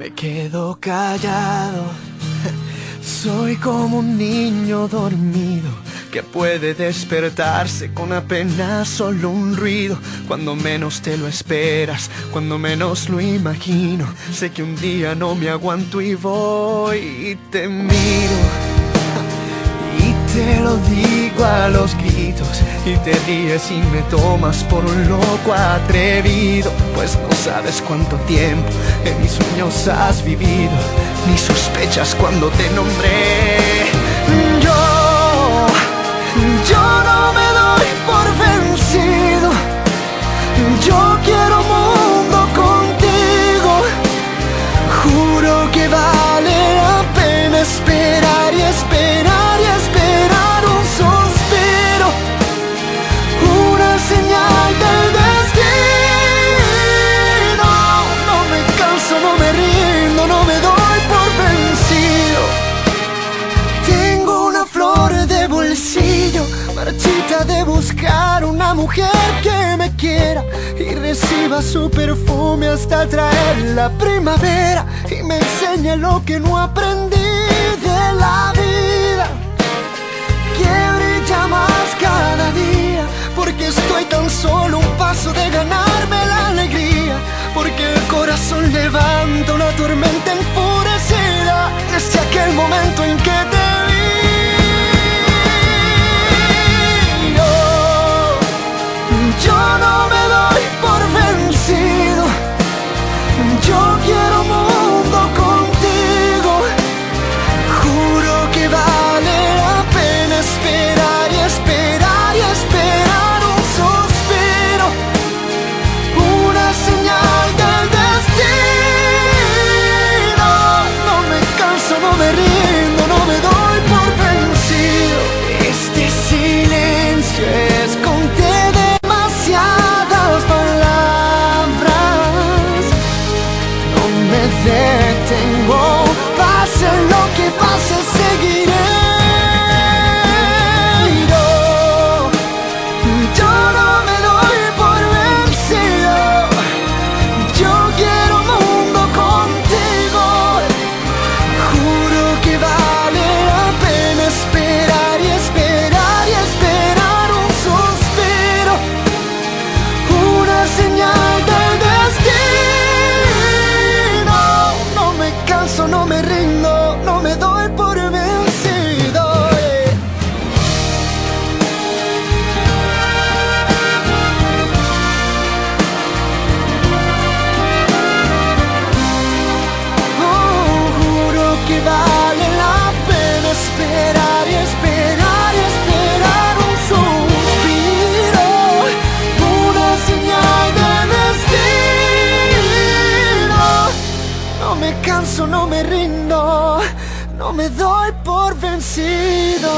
Me quedo callado. Soy como un niño dormido que puede despertarse con apenas solo un ruido. Cuando menos te lo esperas, cuando menos lo imagino. Sé que un día no me aguanto y voy y te miro. Te lo digo a los gritos y te ríes y me tomas por un loco atrevido, pues no sabes cuánto tiempo en mis sueños has vivido, ni sospechas cuando te nombré. Marchita de buscar una mujer que me quiera y reciba su perfume hasta traer la primavera y me enseñe lo que no aprendí de la vida. Que brilla no me rindo, no me doy por vencido.